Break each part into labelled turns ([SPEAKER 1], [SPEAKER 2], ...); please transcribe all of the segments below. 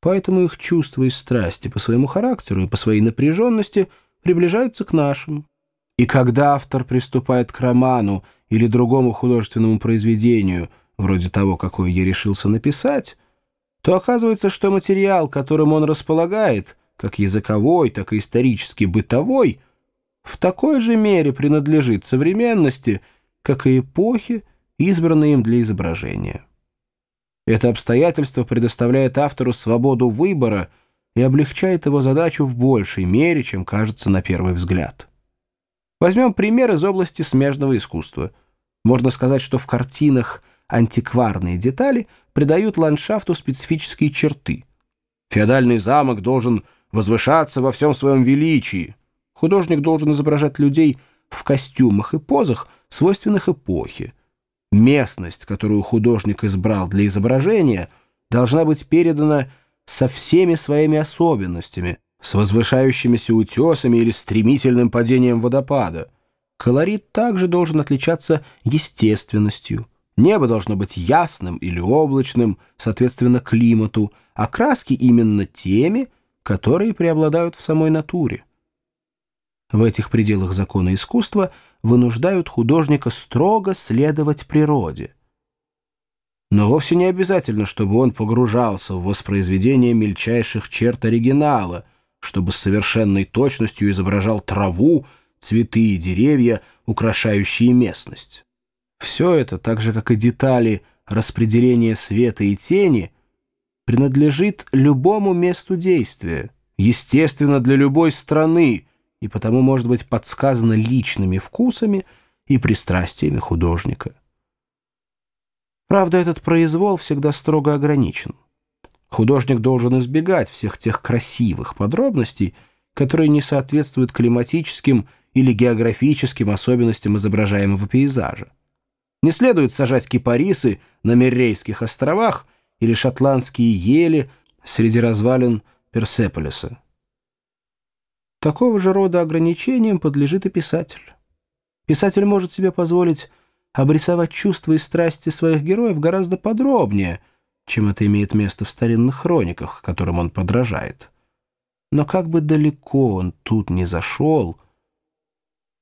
[SPEAKER 1] Поэтому их чувства и страсти по своему характеру и по своей напряженности приближаются к нашим. И когда автор приступает к роману или другому художественному произведению, вроде того, какое я решился написать, то оказывается, что материал, которым он располагает, как языковой, так и исторически бытовой, в такой же мере принадлежит современности, как и эпохе, избранной им для изображения. Это обстоятельство предоставляет автору свободу выбора и облегчает его задачу в большей мере, чем кажется на первый взгляд. Возьмем пример из области смежного искусства. Можно сказать, что в картинах антикварные детали придают ландшафту специфические черты. Феодальный замок должен возвышаться во всем своем величии. Художник должен изображать людей в костюмах и позах, свойственных эпохе. Местность, которую художник избрал для изображения, должна быть передана со всеми своими особенностями, с возвышающимися утесами или стремительным падением водопада. Колорит также должен отличаться естественностью. Небо должно быть ясным или облачным, соответственно климату, а краски именно теми, которые преобладают в самой натуре. В этих пределах закона искусства – вынуждают художника строго следовать природе. Но вовсе не обязательно, чтобы он погружался в воспроизведение мельчайших черт оригинала, чтобы с совершенной точностью изображал траву, цветы и деревья, украшающие местность. Все это, так же как и детали распределения света и тени, принадлежит любому месту действия, естественно, для любой страны, и потому может быть подсказано личными вкусами и пристрастиями художника. Правда, этот произвол всегда строго ограничен. Художник должен избегать всех тех красивых подробностей, которые не соответствуют климатическим или географическим особенностям изображаемого пейзажа. Не следует сажать кипарисы на Меррейских островах или шотландские ели среди развалин Персеполиса. Такого же рода ограничениям подлежит и писатель. Писатель может себе позволить обрисовать чувства и страсти своих героев гораздо подробнее, чем это имеет место в старинных хрониках, которым он подражает. Но как бы далеко он тут не зашел,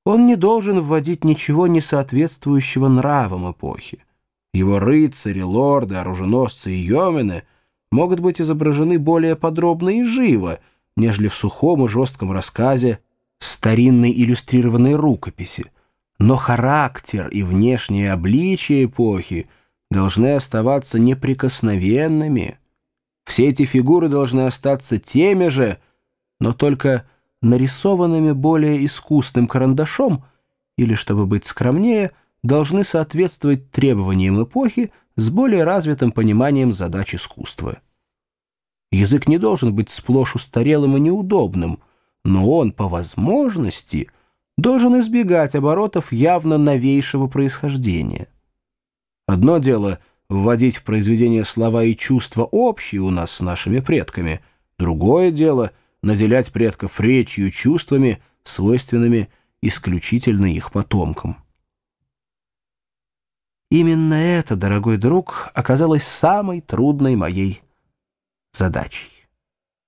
[SPEAKER 1] он не должен вводить ничего не соответствующего нравам эпохи. Его рыцари, лорды, оруженосцы и йомены могут быть изображены более подробно и живо — нежели в сухом и жестком рассказе старинной иллюстрированной рукописи. Но характер и внешнее обличие эпохи должны оставаться неприкосновенными. Все эти фигуры должны остаться теми же, но только нарисованными более искусным карандашом или, чтобы быть скромнее, должны соответствовать требованиям эпохи с более развитым пониманием задач искусства. Язык не должен быть сплошь устарелым и неудобным, но он, по возможности, должен избегать оборотов явно новейшего происхождения. Одно дело — вводить в произведение слова и чувства общие у нас с нашими предками, другое дело — наделять предков речью и чувствами, свойственными исключительно их потомкам. Именно это, дорогой друг, оказалось самой трудной моей задачей.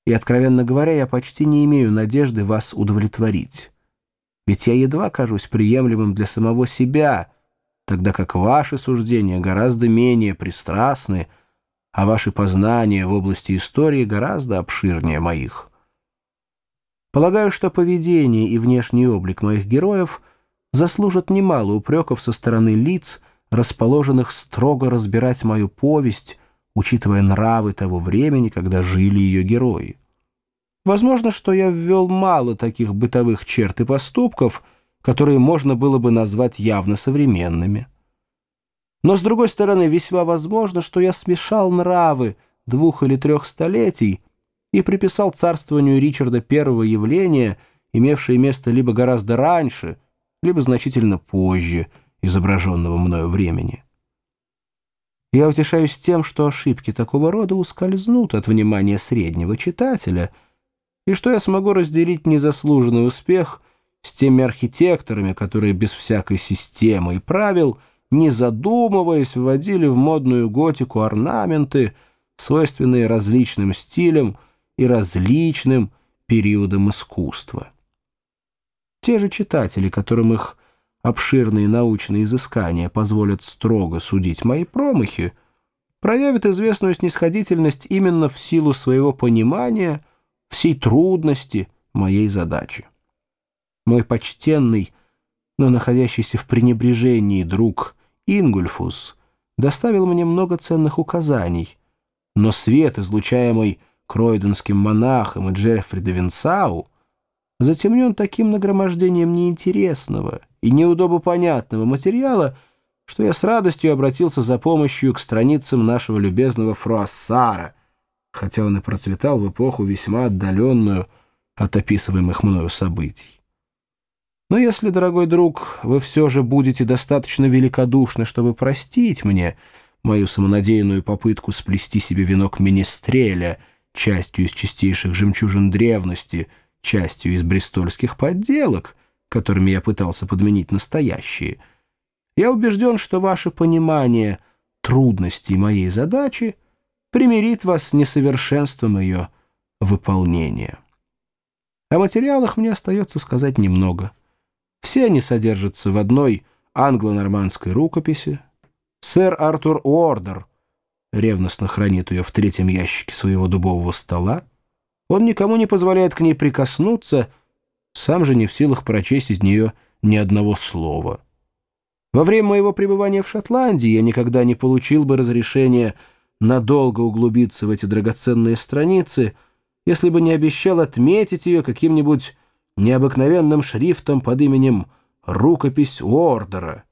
[SPEAKER 1] И, откровенно говоря, я почти не имею надежды вас удовлетворить. Ведь я едва кажусь приемлемым для самого себя, тогда как ваши суждения гораздо менее пристрастны, а ваши познания в области истории гораздо обширнее моих. Полагаю, что поведение и внешний облик моих героев заслужат немало упреков со стороны лиц, расположенных строго разбирать мою повесть учитывая нравы того времени, когда жили ее герои. Возможно, что я ввел мало таких бытовых черт и поступков, которые можно было бы назвать явно современными. Но, с другой стороны, весьма возможно, что я смешал нравы двух или трех столетий и приписал царствованию Ричарда первого явления, имевшее место либо гораздо раньше, либо значительно позже изображенного мною времени. Я утешаюсь тем, что ошибки такого рода ускользнут от внимания среднего читателя, и что я смогу разделить незаслуженный успех с теми архитекторами, которые без всякой системы и правил, не задумываясь, вводили в модную готику орнаменты, свойственные различным стилям и различным периодам искусства. Те же читатели, которым их обширные научные изыскания позволят строго судить мои промахи, проявят известную снисходительность именно в силу своего понимания всей трудности моей задачи. Мой почтенный, но находящийся в пренебрежении друг Ингульфус доставил мне много ценных указаний, но свет, излучаемый кройденским монахом и Джеффри де Винсау, затемнен таким нагромождением неинтересного и неудобопонятного материала, что я с радостью обратился за помощью к страницам нашего любезного Фруассара, хотя он и процветал в эпоху весьма отдаленную от описываемых мною событий. Но если, дорогой друг, вы все же будете достаточно великодушны, чтобы простить мне мою самонадеянную попытку сплести себе венок Министреля, частью из чистейших жемчужин древности, частью из брестольских подделок, которыми я пытался подменить настоящие, я убежден, что ваше понимание трудностей моей задачи примирит вас с несовершенством ее выполнения. О материалах мне остается сказать немного. Все они содержатся в одной англо-нормандской рукописи. Сэр Артур Уордер ревностно хранит ее в третьем ящике своего дубового стола. Он никому не позволяет к ней прикоснуться, сам же не в силах прочесть из нее ни одного слова. Во время моего пребывания в Шотландии я никогда не получил бы разрешения надолго углубиться в эти драгоценные страницы, если бы не обещал отметить ее каким-нибудь необыкновенным шрифтом под именем «Рукопись Уордера»,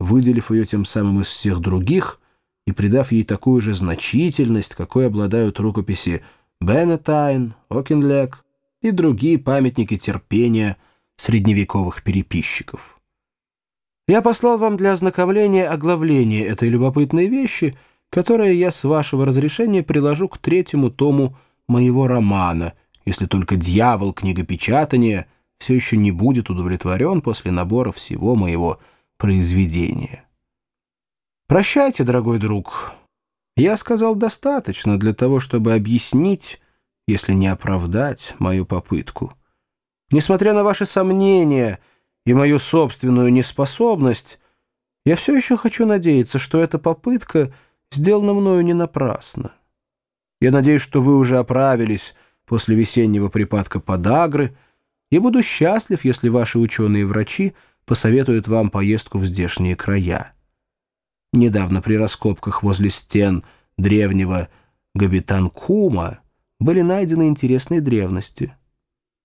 [SPEAKER 1] выделив ее тем самым из всех других и придав ей такую же значительность, какой обладают рукописи Беннетайн, Окинлек и другие памятники терпения средневековых переписчиков. Я послал вам для ознакомления оглавление этой любопытной вещи, которое я с вашего разрешения приложу к третьему тому моего романа, если только дьявол книгопечатания все еще не будет удовлетворен после набора всего моего произведения. Прощайте, дорогой друг. Я сказал достаточно для того, чтобы объяснить, если не оправдать мою попытку. Несмотря на ваши сомнения и мою собственную неспособность, я все еще хочу надеяться, что эта попытка сделана мною не напрасно. Я надеюсь, что вы уже оправились после весеннего припадка подагры, и буду счастлив, если ваши ученые-врачи посоветуют вам поездку в здешние края. Недавно при раскопках возле стен древнего Габитанкума были найдены интересные древности.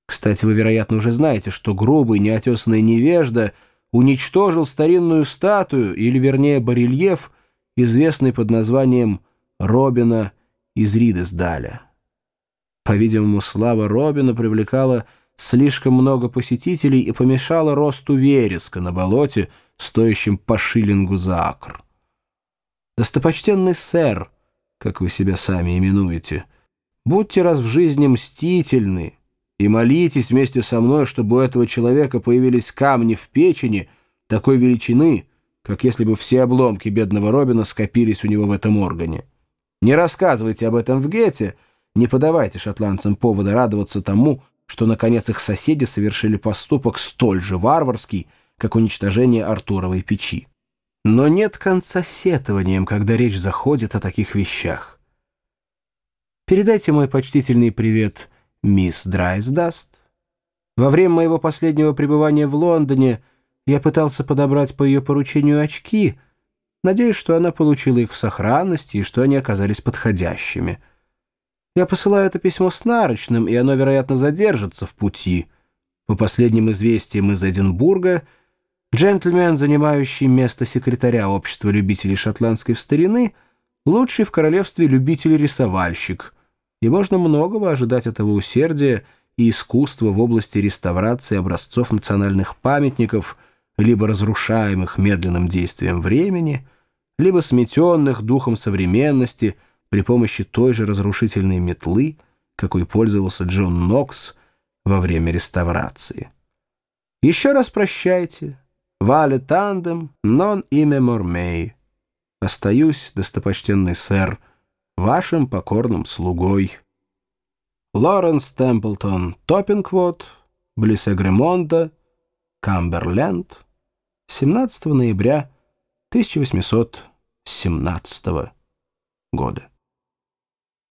[SPEAKER 1] Кстати, вы, вероятно, уже знаете, что грубый неотесанный невежда уничтожил старинную статую, или, вернее, барельеф, известный под названием Робина из Ридесдаля. По-видимому, слава Робина привлекала слишком много посетителей и помешала росту вереска на болоте, стоящем по шиллингу за акр. Достопочтенный сэр, как вы себя сами именуете, будьте раз в жизни мстительны и молитесь вместе со мной, чтобы у этого человека появились камни в печени такой величины, как если бы все обломки бедного Робина скопились у него в этом органе. Не рассказывайте об этом в Гете, не подавайте шотландцам повода радоваться тому, что, наконец, их соседи совершили поступок столь же варварский, как уничтожение Артуровой печи. Но нет конца сетованием, когда речь заходит о таких вещах. Передайте мой почтительный привет мисс Драйсдаст. Во время моего последнего пребывания в Лондоне я пытался подобрать по ее поручению очки, надеясь, что она получила их в сохранности и что они оказались подходящими. Я посылаю это письмо с нарочным, и оно, вероятно, задержится в пути. По последним известиям из Эдинбурга, джентльмен, занимающий место секретаря Общества любителей шотландской старины, лучший в королевстве любитель-рисовальщик, и можно многого ожидать этого усердия и искусства в области реставрации образцов национальных памятников, либо разрушаемых медленным действием времени, либо сметенных духом современности – при помощи той же разрушительной метлы, какой пользовался Джон Нокс во время реставрации. Еще раз прощайте. Вале тандем, нон имя мормей. Остаюсь, достопочтенный сэр, вашим покорным слугой. Лоренс Темплтон Топпингвуд, близ Эгремонда, Камберленд, 17 ноября 1817 года.